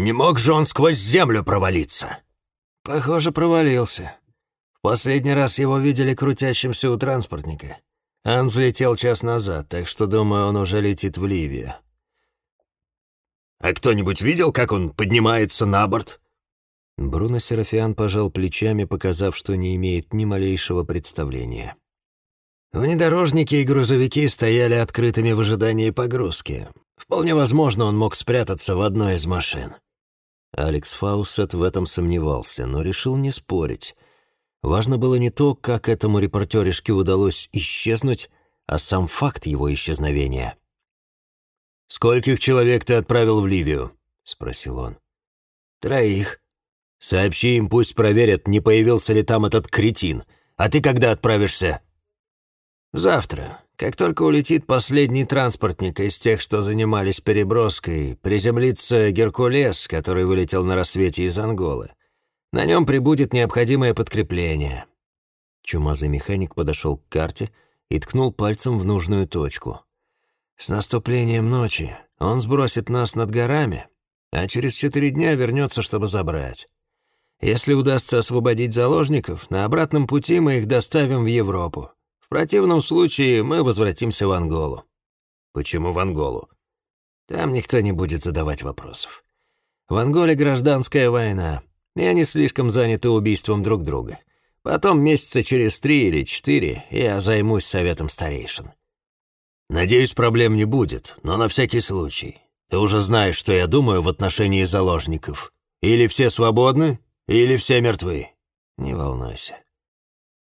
Не мог же он сквозь землю провалиться?» «Похоже, провалился. В последний раз его видели крутящимся у транспортника. Он взлетел час назад, так что, думаю, он уже летит в Ливию». «А кто-нибудь видел, как он поднимается на борт?» Бруно Серафиан пожал плечами, показав, что не имеет ни малейшего представления. Внедорожники и грузовики стояли открытыми в ожидании погрузки. Вполне возможно, он мог спрятаться в одной из машин. Алекс Фаусет в этом сомневался, но решил не спорить. Важно было не то, как этому репортеришке удалось исчезнуть, а сам факт его исчезновения. «Скольких человек ты отправил в Ливию?» — спросил он. «Троих». «Сообщи им, пусть проверят, не появился ли там этот кретин. А ты когда отправишься?» «Завтра. Как только улетит последний транспортник из тех, что занимались переброской, приземлится Геркулес, который вылетел на рассвете из Анголы. На нем прибудет необходимое подкрепление». Чумазый механик подошел к карте и ткнул пальцем в нужную точку. «С наступлением ночи он сбросит нас над горами, а через четыре дня вернется, чтобы забрать. Если удастся освободить заложников, на обратном пути мы их доставим в Европу. Противном случае мы возвратимся в Анголу». «Почему в Анголу?» «Там никто не будет задавать вопросов. В Анголе гражданская война, и они слишком заняты убийством друг друга. Потом месяца через три или четыре я займусь советом старейшин». «Надеюсь, проблем не будет, но на всякий случай. Ты уже знаешь, что я думаю в отношении заложников. Или все свободны, или все мертвы. Не волнуйся.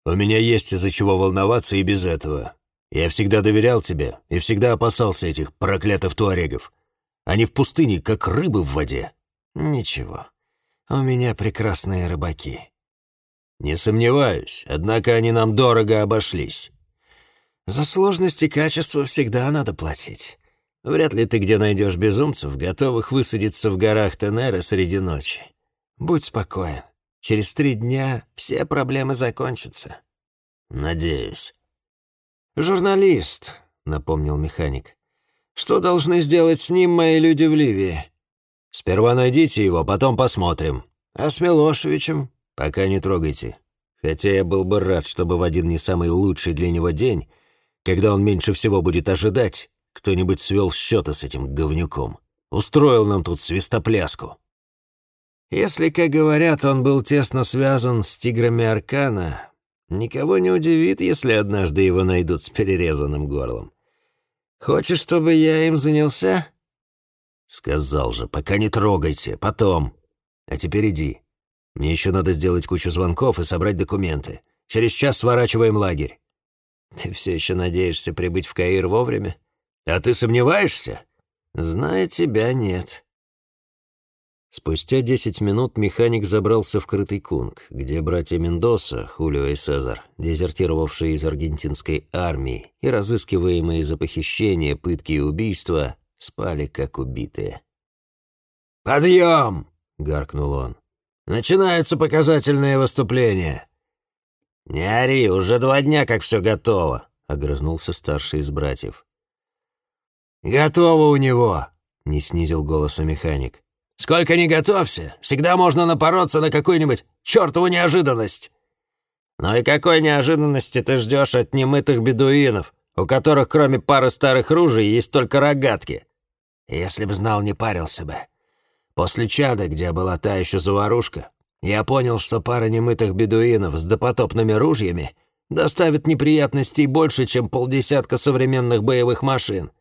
У меня есть из-за чего волноваться и без этого. Я всегда доверял тебе и всегда опасался этих проклятых туарегов. Они в пустыне, как рыбы в воде. Ничего. У меня прекрасные рыбаки. Не сомневаюсь, однако они нам дорого обошлись. За сложность и качество всегда надо платить. Вряд ли ты где найдешь безумцев, готовых высадиться в горах Тенера среди ночи. Будь спокоен. Через три дня все проблемы закончатся. Надеюсь. Журналист, напомнил механик. Что должны сделать с ним мои люди в Ливии? Сперва найдите его, потом посмотрим. А с Милошевичем? Пока не трогайте. Хотя я был бы рад, чтобы в один не самый лучший для него день, когда он меньше всего будет ожидать, кто-нибудь свел счеты с этим говнюком. Устроил нам тут свистопляску. Если, как говорят, он был тесно связан с тиграми Аркана, никого не удивит, если однажды его найдут с перерезанным горлом. Хочешь, чтобы я им занялся? Сказал же, пока не трогайте, потом. А теперь иди. Мне еще надо сделать кучу звонков и собрать документы. Через час сворачиваем лагерь. Ты все еще надеешься прибыть в Каир вовремя? А ты сомневаешься? Зная тебя, нет. Спустя десять минут механик забрался в крытый кунг, где братья Мендоса, Хулио и Цезар, дезертировавшие из аргентинской армии и разыскиваемые за похищение, пытки и убийства, спали как убитые. «Подъем!» — гаркнул он. «Начинается показательное выступление». «Не ори, уже два дня, как все готово», — огрызнулся старший из братьев. «Готово у него», — не снизил голоса механик. Сколько ни готовься, всегда можно напороться на какую-нибудь чертову неожиданность. Ну и какой неожиданности ты ждешь от немытых бедуинов, у которых кроме пары старых ружей есть только рогатки? Если бы знал, не парился бы. После чада, где была та еще заварушка, я понял, что пара немытых бедуинов с допотопными ружьями доставит неприятностей больше, чем полдесятка современных боевых машин.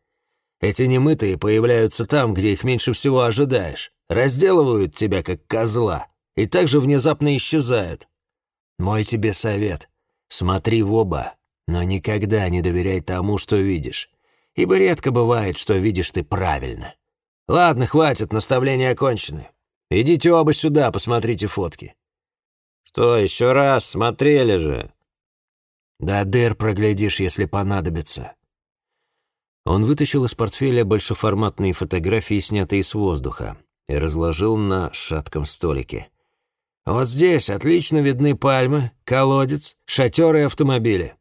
Эти немытые появляются там, где их меньше всего ожидаешь разделывают тебя как козла и также внезапно исчезают. Мой тебе совет — смотри в оба, но никогда не доверяй тому, что видишь, ибо редко бывает, что видишь ты правильно. Ладно, хватит, наставления окончены. Идите оба сюда, посмотрите фотки. Что, еще раз, смотрели же? Да дыр проглядишь, если понадобится. Он вытащил из портфеля большеформатные фотографии, снятые с воздуха и разложил на шатком столике. «Вот здесь отлично видны пальмы, колодец, шатер и автомобили.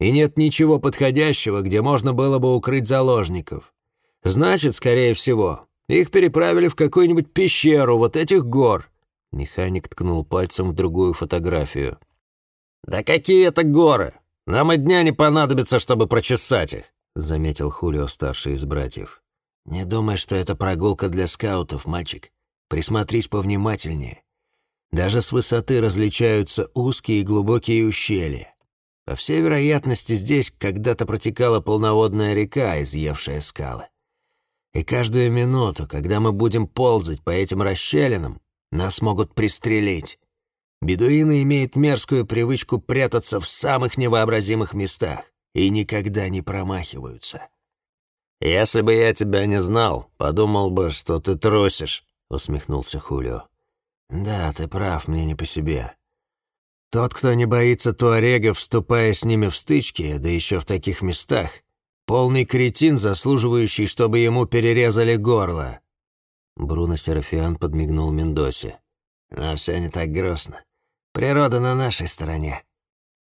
И нет ничего подходящего, где можно было бы укрыть заложников. Значит, скорее всего, Их переправили в какую-нибудь пещеру вот этих гор». Механик ткнул пальцем в другую фотографию. «Да какие это горы? Нам и дня не понадобится, чтобы прочесать их», — заметил Хулио, старший из братьев. «Не думай, что это прогулка для скаутов, мальчик. Присмотрись повнимательнее. Даже с высоты различаются узкие и глубокие ущелья. По всей вероятности, здесь когда-то протекала полноводная река, изъевшая скалы. И каждую минуту, когда мы будем ползать по этим расщелинам, нас могут пристрелить. Бедуины имеют мерзкую привычку прятаться в самых невообразимых местах и никогда не промахиваются. «Если бы я тебя не знал, подумал бы, что ты трусишь», — усмехнулся Хулио. «Да, ты прав, мне не по себе. Тот, кто не боится туарегов, вступая с ними в стычки, да еще в таких местах, полный кретин, заслуживающий, чтобы ему перерезали горло». Бруно Серафиан подмигнул Мендосе. «Но все не так грустно. Природа на нашей стороне».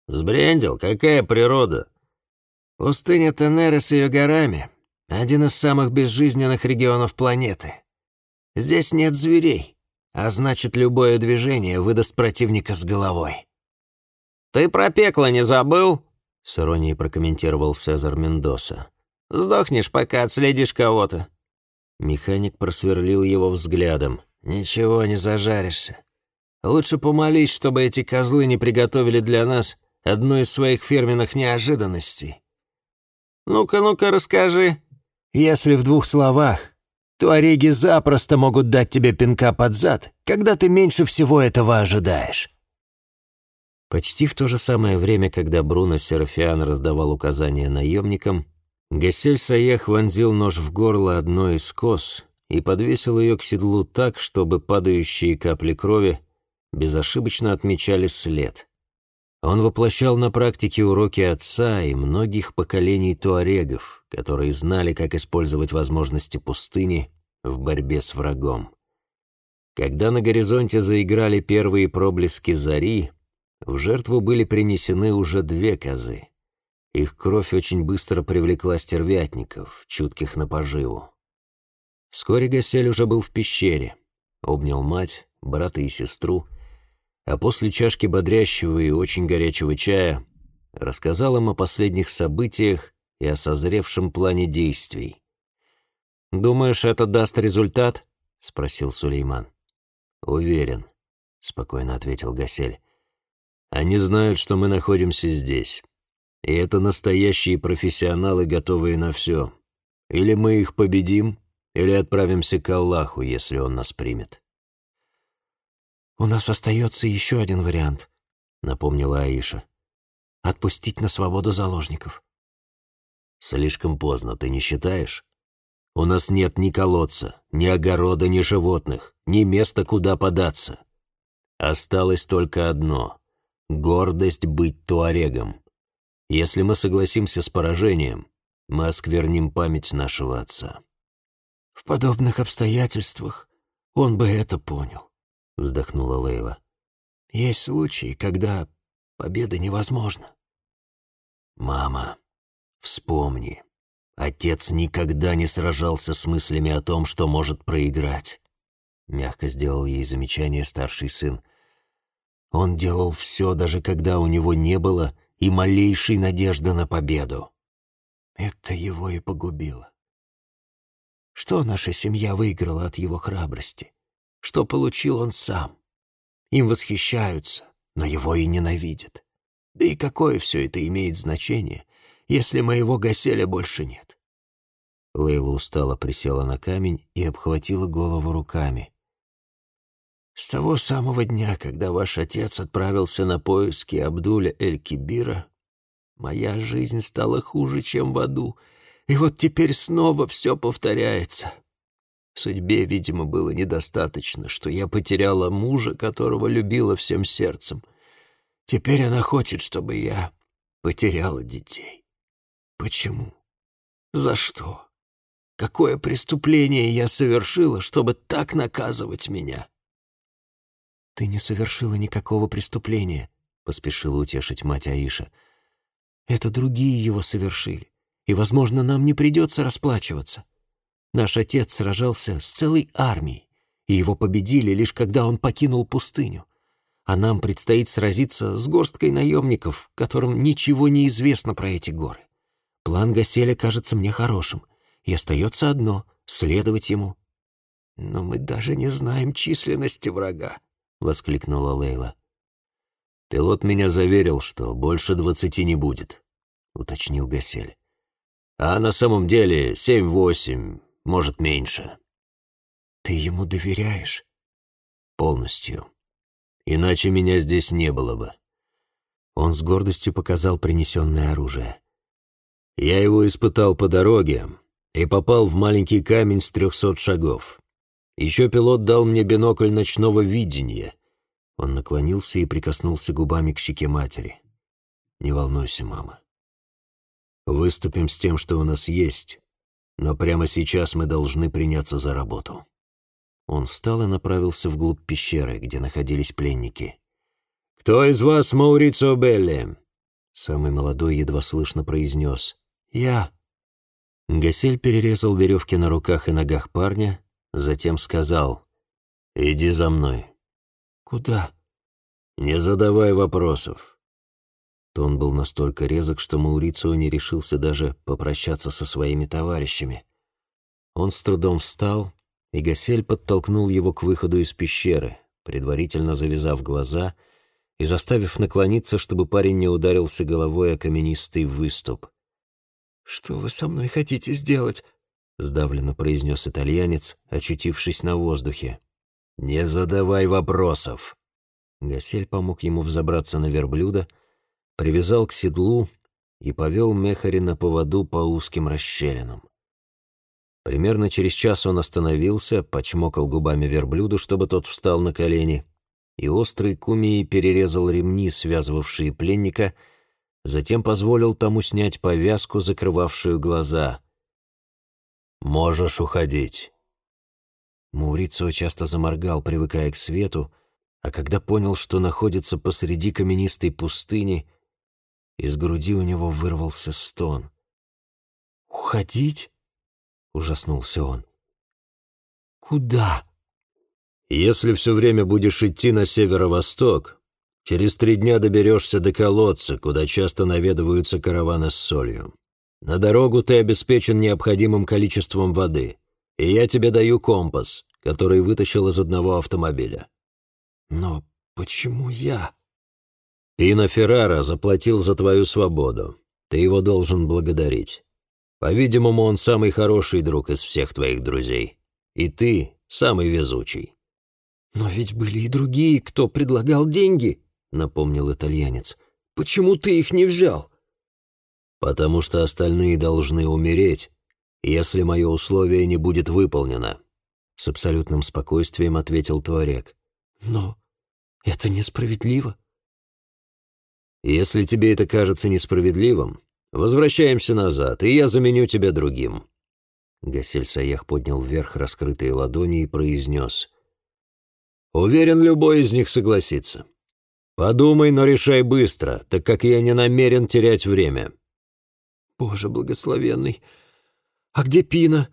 «Сбрендил? Какая природа?» «Пустыня Тенеры с ее горами — один из самых безжизненных регионов планеты. Здесь нет зверей, а значит, любое движение выдаст противника с головой». «Ты про пекло не забыл?» — с иронией прокомментировал Цезар Мендоса. «Сдохнешь, пока отследишь кого-то». Механик просверлил его взглядом. «Ничего, не зажаришься. Лучше помолись, чтобы эти козлы не приготовили для нас одну из своих фирменных неожиданностей». «Ну-ка, ну-ка, расскажи». «Если в двух словах, то ореги запросто могут дать тебе пинка под зад, когда ты меньше всего этого ожидаешь». Почти в то же самое время, когда Бруно Серафиан раздавал указания наемникам, Гасель Саех вонзил нож в горло одной из коз и подвесил ее к седлу так, чтобы падающие капли крови безошибочно отмечали след. Он воплощал на практике уроки отца и многих поколений туарегов, которые знали, как использовать возможности пустыни в борьбе с врагом. Когда на горизонте заиграли первые проблески зари, в жертву были принесены уже две козы. Их кровь очень быстро привлекла стервятников, чутких на поживу. Вскоре Гасель уже был в пещере, обнял мать, брата и сестру, а после чашки бодрящего и очень горячего чая рассказал им о последних событиях и о созревшем плане действий. «Думаешь, это даст результат?» — спросил Сулейман. «Уверен», — спокойно ответил Гасель. «Они знают, что мы находимся здесь. И это настоящие профессионалы, готовые на все. Или мы их победим, или отправимся к Аллаху, если он нас примет». «У нас остается еще один вариант», — напомнила Аиша. «Отпустить на свободу заложников». «Слишком поздно, ты не считаешь? У нас нет ни колодца, ни огорода, ни животных, ни места, куда податься. Осталось только одно — гордость быть туарегом. Если мы согласимся с поражением, мы оскверним память нашего отца». «В подобных обстоятельствах он бы это понял», — вздохнула Лейла. «Есть случаи, когда победа невозможна». «Мама, вспомни, отец никогда не сражался с мыслями о том, что может проиграть», — мягко сделал ей замечание старший сын. «Он делал все, даже когда у него не было и малейшей надежды на победу». Это его и погубило. Что наша семья выиграла от его храбрости? Что получил он сам. Им восхищаются, но его и ненавидят. Да и какое все это имеет значение, если моего Гаселя больше нет? Лейла устало присела на камень и обхватила голову руками. С того самого дня, когда ваш отец отправился на поиски Абдуля Эль-Кибира, моя жизнь стала хуже, чем в аду, и вот теперь снова все повторяется. Судьбе, видимо, было недостаточно, что я потеряла мужа, которого любила всем сердцем. Теперь она хочет, чтобы я потеряла детей. Почему? За что? Какое преступление я совершила, чтобы так наказывать меня? Ты не совершила никакого преступления, поспешила утешить мать Аиша. Это другие его совершили, и, возможно, нам не придется расплачиваться. Наш отец сражался с целой армией, и его победили лишь когда он покинул пустыню. А нам предстоит сразиться с горсткой наемников, которым ничего не известно про эти горы. План Гаселя кажется мне хорошим, и остается одно — следовать ему. «Но мы даже не знаем численности врага», — воскликнула Лейла. «Пилот меня заверил, что больше двадцати не будет», — уточнил Гасель. «А на самом деле семь-восемь, может, меньше». «Ты ему доверяешь?» «Полностью. Иначе меня здесь не было бы». Он с гордостью показал принесенное оружие. «Я его испытал по дороге и попал в маленький камень с трехсот шагов. Еще пилот дал мне бинокль ночного видения». Он наклонился и прикоснулся губами к щеке матери. «Не волнуйся, мама. Выступим с тем, что у нас есть, но прямо сейчас мы должны приняться за работу». Он встал и направился вглубь пещеры, где находились пленники. «Кто из вас Маурицио Белли?» Самый молодой едва слышно произнес. «Я». Гасель перерезал веревки на руках и ногах парня, затем сказал. «Иди за мной». «Куда?» «Не задавай вопросов». Тон был настолько резок, что Маурицио не решился даже попрощаться со своими товарищами. Он с трудом встал, и Гасель подтолкнул его к выходу из пещеры, предварительно завязав глаза и заставив наклониться, чтобы парень не ударился головой о каменистый выступ. «Что вы со мной хотите сделать?» — сдавленно произнес итальянец, очутившись на воздухе. «Не задавай вопросов!» Гасель помог ему взобраться на верблюда, привязал к седлу и повел Мехари на поводу по узким расщелинам. Примерно через час он остановился, почмокал губами верблюду, чтобы тот встал на колени, и острый кумии перерезал ремни, связывавшие пленника, затем позволил тому снять повязку, закрывавшую глаза. «Можешь уходить». Маурицио часто заморгал, привыкая к свету, а когда понял, что находится посреди каменистой пустыни, из груди у него вырвался стон. «Уходить?» ужаснулся он. «Куда?» «Если все время будешь идти на северо-восток, через три дня доберешься до колодца, куда часто наведываются караваны с солью. На дорогу ты обеспечен необходимым количеством воды, и я тебе даю компас, который вытащил из одного автомобиля». «Но почему я?» «Пино Феррара заплатил за твою свободу. Ты его должен благодарить. По-видимому, он самый хороший друг из всех твоих друзей. И ты самый везучий». «Но ведь были и другие, кто предлагал деньги», — напомнил итальянец. «Почему ты их не взял?» «Потому что остальные должны умереть, если мое условие не будет выполнено», — с абсолютным спокойствием ответил Туарек. «Но это несправедливо». «Если тебе это кажется несправедливым, Возвращаемся назад, и я заменю тебя другим». Гасель Саях поднял вверх раскрытые ладони и произнес. «Уверен, любой из них согласится. Подумай, но решай быстро, так как я не намерен терять время». «Боже благословенный! А где Пина?»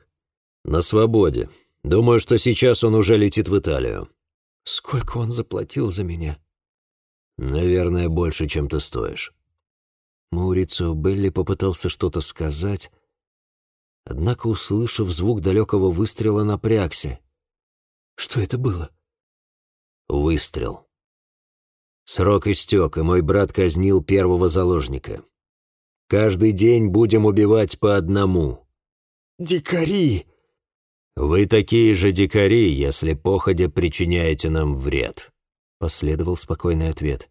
«На свободе. Думаю, что сейчас он уже летит в Италию». «Сколько он заплатил за меня?» «Наверное, больше, чем ты стоишь». Маурицио Белли попытался что-то сказать, однако, услышав звук далекого выстрела, напрягся. «Что это было?» «Выстрел. Срок истек, и мой брат казнил первого заложника. Каждый день будем убивать по одному». «Дикари!» «Вы такие же дикари, если походя причиняете нам вред», — последовал спокойный ответ.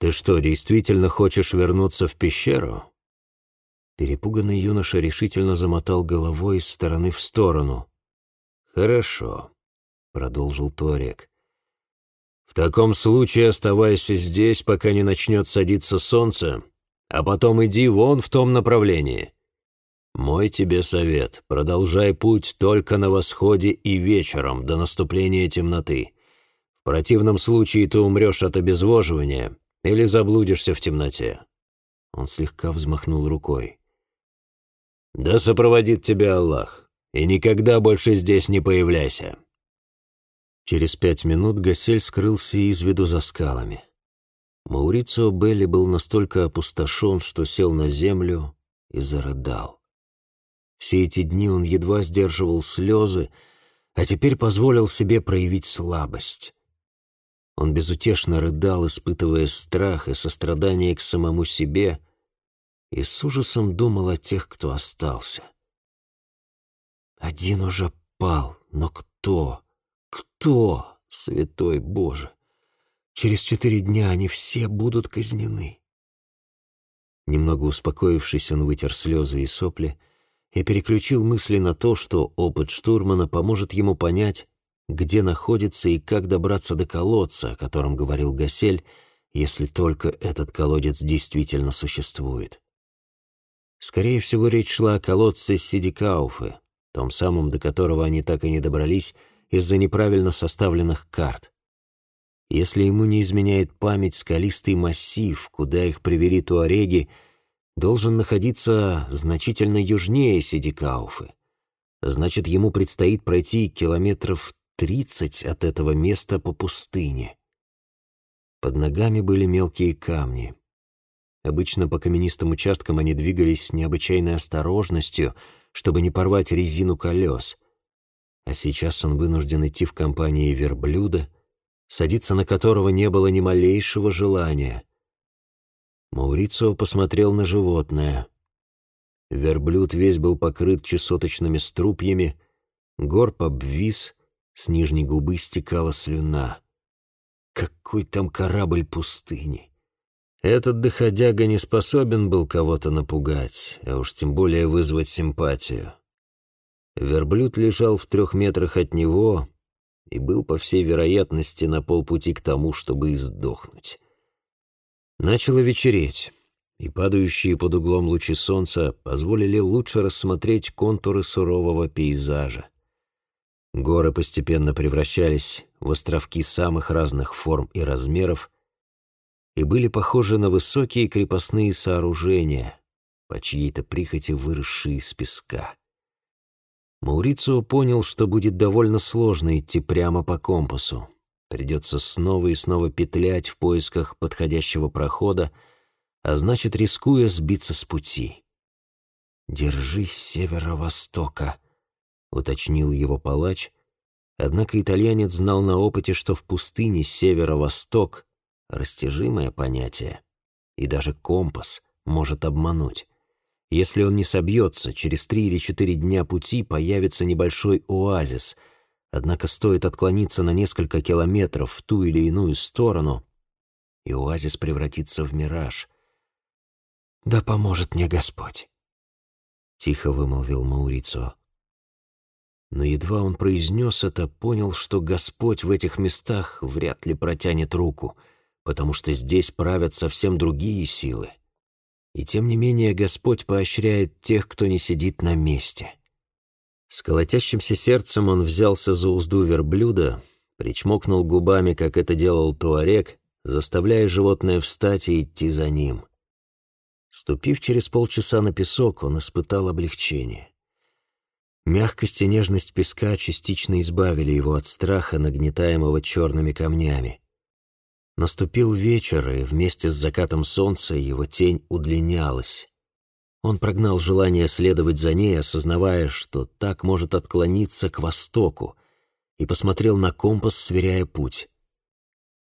«Ты что, действительно хочешь вернуться в пещеру?» Перепуганный юноша решительно замотал головой из стороны в сторону. «Хорошо», — продолжил Туарек. «В таком случае оставайся здесь, пока не начнет садиться солнце, а потом иди вон в том направлении. Мой тебе совет — продолжай путь только на восходе и вечером, до наступления темноты. Противном случае ты умрешь от обезвоживания, или заблудишься в темноте». Он слегка взмахнул рукой. «Да сопроводит тебя Аллах. и никогда больше здесь не появляйся». Через пять минут Гасель скрылся из виду за скалами. Маурицио Белли был настолько опустошен, что сел на землю и зарыдал. Все эти дни он едва сдерживал слезы, а теперь позволил себе проявить слабость. Он безутешно рыдал, испытывая страх и сострадание к самому себе, и с ужасом думал о тех, кто остался. Один уже пал, но кто? Кто, святой Боже? Через четыре дня они все будут казнены. Немного успокоившись, он вытер слезы и сопли и переключил мысли на то, что опыт штурмана поможет ему понять, где находится и как добраться до колодца, о котором говорил Гасель, если только этот колодец действительно существует. Скорее всего, речь шла о колодце Сидикауфе, том самом, до которого они так и не добрались из-за неправильно составленных карт. Если ему не изменяет память, скалистый массив, куда их привели туареги, должен находиться значительно южнее Сидикауфы. Значит, ему предстоит пройти километров тридцать от этого места по пустыне. Под ногами были мелкие камни. Обычно по каменистым участкам они двигались с необычайной осторожностью, чтобы не порвать резину колес. А сейчас он вынужден идти в компании верблюда, садиться на которого не было ни малейшего желания. Маурицио посмотрел на животное. Верблюд весь был покрыт чесоточными струпьями, горб обвис, с нижней губы стекала слюна. Какой там корабль пустыни! Этот доходяга не способен был кого-то напугать, а уж тем более вызвать симпатию. Верблюд лежал в трех метрах от него, и был, по всей вероятности, на полпути к тому, чтобы издохнуть. Начало вечереть, и падающие под углом лучи солнца позволили лучше рассмотреть контуры сурового пейзажа. Горы постепенно превращались в островки самых разных форм и размеров и были похожи на высокие крепостные сооружения, по чьей-то прихоти выросшие из песка. Маурицио понял, что будет довольно сложно идти прямо по компасу. Придется снова и снова петлять в поисках подходящего прохода, а значит, рискуя сбиться с пути. «Держись северо-востока», — уточнил его палач, однако итальянец знал на опыте, что в пустыне северо-восток — растяжимое понятие, и даже компас может обмануть. Если он не собьется, через три или четыре дня пути появится небольшой оазис, однако стоит отклониться на несколько километров в ту или иную сторону, и оазис превратится в мираж. «Да поможет мне Господь!» — тихо вымолвил Маурицо. Но едва он произнес это, понял, что Господь в этих местах вряд ли протянет руку, потому что здесь правят совсем другие силы. И тем не менее Господь поощряет тех, кто не сидит на месте. С колотящимся сердцем он взялся за узду верблюда, причмокнул губами, как это делал Туарек, заставляя животное встать и идти за ним. Ступив через полчаса на песок, он испытал облегчение. Мягкость и нежность песка частично избавили его от страха, нагнетаемого черными камнями. Наступил вечер, и вместе с закатом солнца его тень удлинялась. Он прогнал желание следовать за ней, осознавая, что так может отклониться к востоку, и посмотрел на компас, сверяя путь.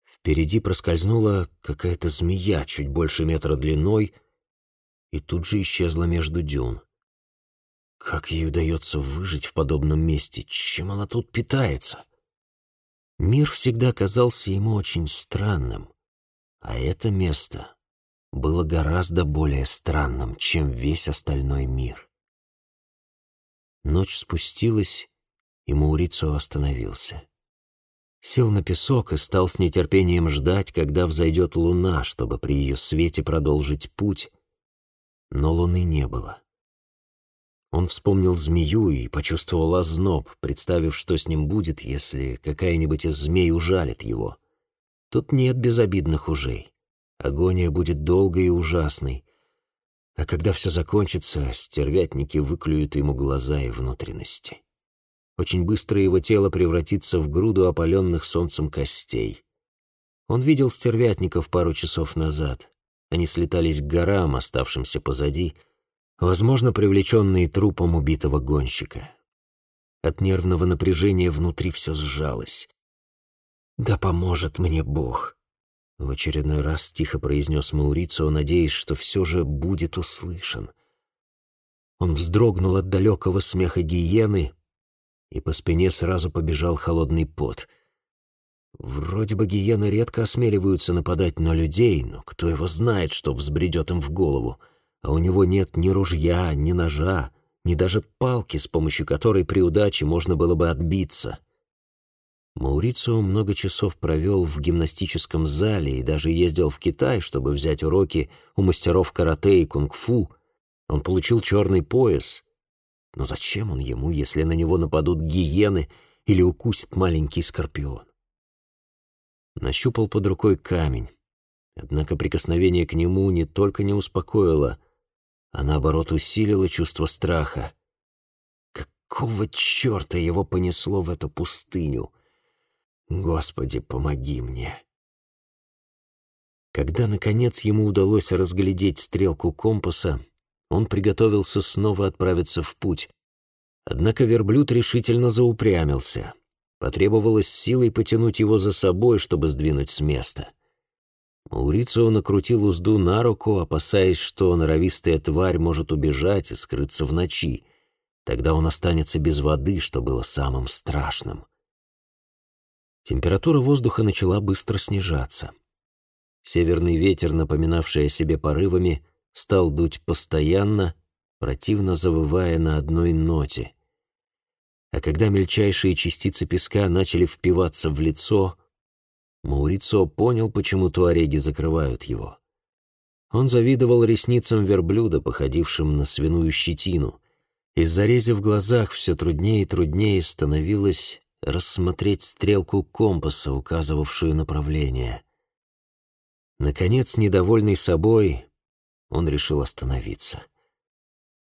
Впереди проскользнула какая-то змея, чуть больше метра длиной, и тут же исчезла между дюн. Как ей удается выжить в подобном месте? Чем она тут питается? — Мир всегда казался ему очень странным, а это место было гораздо более странным, чем весь остальной мир. Ночь спустилась, и Маурицио остановился. Сел на песок и стал с нетерпением ждать, когда взойдет луна, чтобы при ее свете продолжить путь, но луны не было. Он вспомнил змею и почувствовал озноб, представив, что с ним будет, если какая-нибудь из змей ужалит его. Тут нет безобидных ужей. Агония будет долгой и ужасной. А когда все закончится, стервятники выклюют ему глаза и внутренности. очень быстро его тело превратится в груду опаленных солнцем костей. Он видел стервятников пару часов назад. Они слетались к горам, оставшимся позади, возможно, привлеченные трупом убитого гонщика. От нервного напряжения внутри все сжалось. «Да поможет мне Бог!» В очередной раз тихо произнес Маурицио, надеясь, что все же будет услышан. Он вздрогнул от далекого смеха гиены, и по спине сразу побежал холодный пот. Вроде бы гиены редко осмеливаются нападать на людей, но кто его знает, что взбредет им в голову. А у него нет ни ружья, ни ножа, ни даже палки, с помощью которой при удаче можно было бы отбиться. Маурицио много часов провел в гимнастическом зале и даже ездил в Китай, чтобы взять уроки у мастеров карате и кунг-фу. Он получил черный пояс, но зачем он ему, если на него нападут гиены или укусит маленький скорпион? Нащупал под рукой камень. Однако прикосновение к нему не только не успокоило, а наоборот усилило чувство страха. Какого черта его понесло в эту пустыню? Господи, помоги мне. Когда, наконец, ему удалось разглядеть стрелку компаса, он приготовился снова отправиться в путь. Однако верблюд решительно заупрямился. Потребовалось силой потянуть его за собой, чтобы сдвинуть с места. Маурицио накрутил узду на руку, опасаясь, что норовистая тварь может убежать и скрыться в ночи. Тогда он останется без воды, что было самым страшным. Температура воздуха начала быстро снижаться. Северный ветер, напоминавший о себе порывами, стал дуть постоянно, противно завывая на одной ноте. А когда мельчайшие частицы песка начали впиваться в лицо, Маурицо понял, почему туареги закрывают его. Он завидовал ресницам верблюда, походившим на свиную щетину. Из-за рези в глазах все труднее и труднее становилось рассмотреть стрелку компаса, указывавшую направление. Наконец, недовольный собой, он решил остановиться.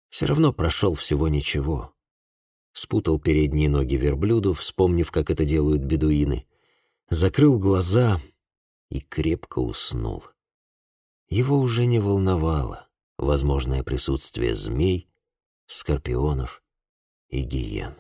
Все равно прошел всего ничего. Спутал передние ноги верблюду, вспомнив, как это делают бедуины. Закрыл глаза и крепко уснул. Его уже не волновало возможное присутствие змей, скорпионов и гиен.